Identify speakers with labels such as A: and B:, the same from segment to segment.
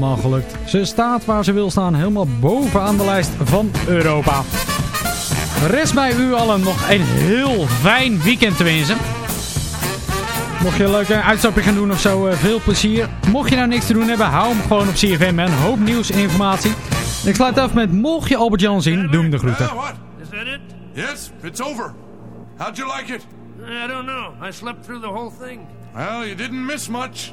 A: helemaal gelukt. Ze staat waar ze wil staan, helemaal bovenaan de lijst van Europa. Rest bij u allen nog een heel fijn weekend te wensen. Mocht je een leuke uitstapje gaan doen of zo, eh, veel plezier. Mocht je nou niks te doen hebben, hou hem gewoon op CFM en hoop nieuws en informatie. Ik sluit af met, mocht je Albert Jan zien, doe hem de groeten.
B: What? Is that it? Yes, it's over. How'd you like it?
C: I don't know. I slept through the whole thing.
B: Well, you didn't miss much.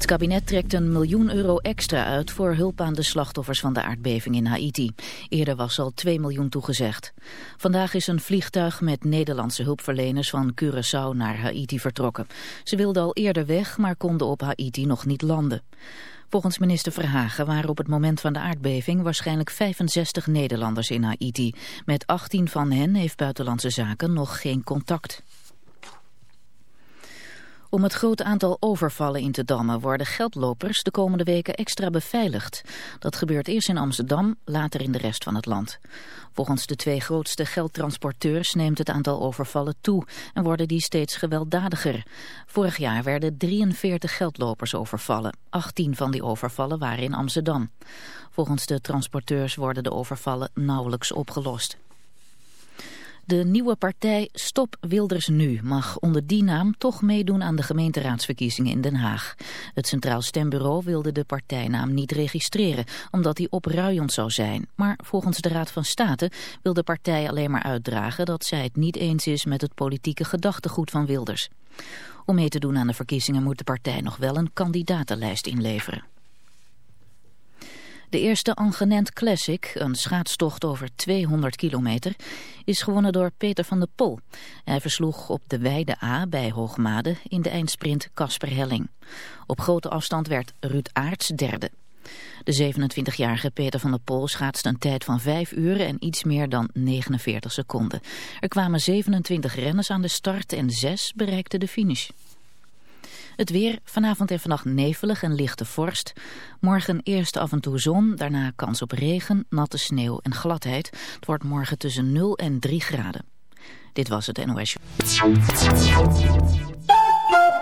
D: Het kabinet trekt een miljoen euro extra uit voor hulp aan de slachtoffers van de aardbeving in Haiti. Eerder was al 2 miljoen toegezegd. Vandaag is een vliegtuig met Nederlandse hulpverleners van Curaçao naar Haiti vertrokken. Ze wilden al eerder weg, maar konden op Haiti nog niet landen. Volgens minister Verhagen waren op het moment van de aardbeving waarschijnlijk 65 Nederlanders in Haiti. Met 18 van hen heeft Buitenlandse Zaken nog geen contact. Om het grote aantal overvallen in te dammen worden geldlopers de komende weken extra beveiligd. Dat gebeurt eerst in Amsterdam, later in de rest van het land. Volgens de twee grootste geldtransporteurs neemt het aantal overvallen toe en worden die steeds gewelddadiger. Vorig jaar werden 43 geldlopers overvallen. 18 van die overvallen waren in Amsterdam. Volgens de transporteurs worden de overvallen nauwelijks opgelost. De nieuwe partij Stop Wilders Nu mag onder die naam toch meedoen aan de gemeenteraadsverkiezingen in Den Haag. Het Centraal Stembureau wilde de partijnaam niet registreren, omdat die opruiend zou zijn. Maar volgens de Raad van State wil de partij alleen maar uitdragen dat zij het niet eens is met het politieke gedachtegoed van Wilders. Om mee te doen aan de verkiezingen moet de partij nog wel een kandidatenlijst inleveren. De eerste Angenent Classic, een schaatstocht over 200 kilometer, is gewonnen door Peter van der Pol. Hij versloeg op de Weide A bij Hoogmade in de eindsprint Casper Helling. Op grote afstand werd Ruud Aarts derde. De 27-jarige Peter van der Pol schaatste een tijd van 5 uur en iets meer dan 49 seconden. Er kwamen 27 renners aan de start en 6 bereikten de finish. Het weer, vanavond en vannacht nevelig en lichte vorst. Morgen eerst af en toe zon, daarna kans op regen, natte sneeuw en gladheid. Het wordt morgen tussen 0 en 3 graden. Dit was het NOS.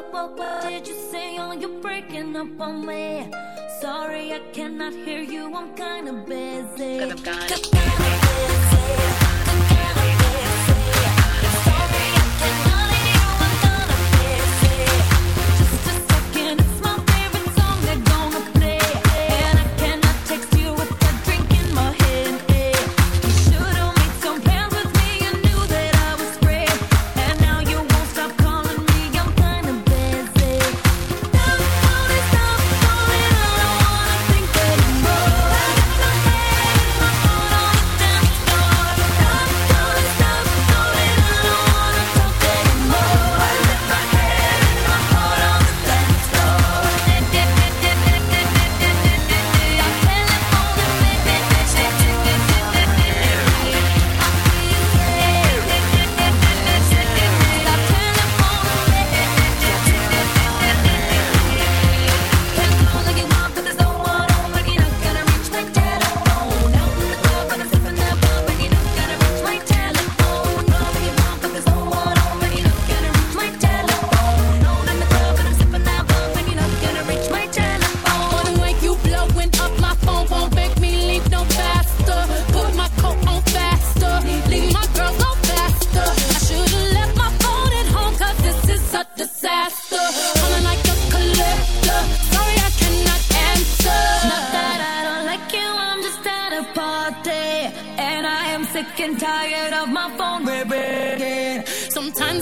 E: What, what, what did you say? Oh, you're breaking up on me. Sorry, I cannot hear you, I'm kinda busy. Cause I'm kinda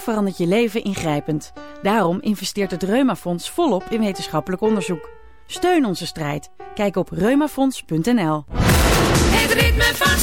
F: Verandert je leven ingrijpend. Daarom investeert het Reumafonds volop in wetenschappelijk onderzoek. Steun onze strijd. Kijk op reumafonds.nl.
G: Het ritme van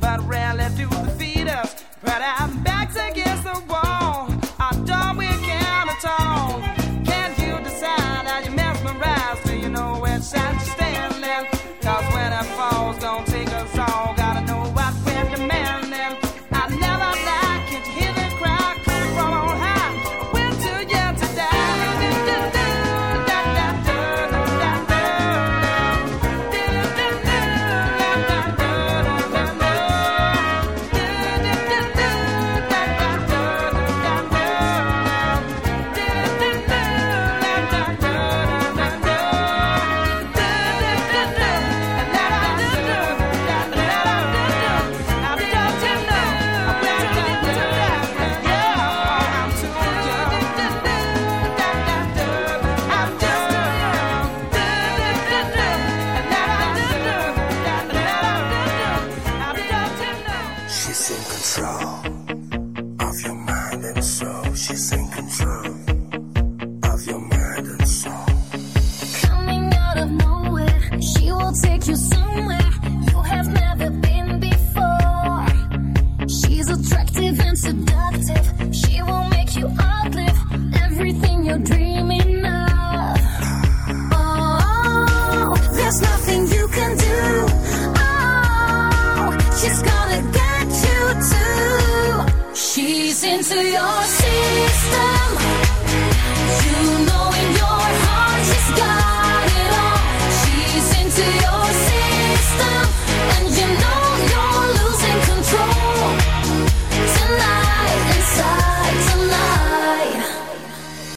E: but
H: rarely do they feed us. But I'm
E: back again.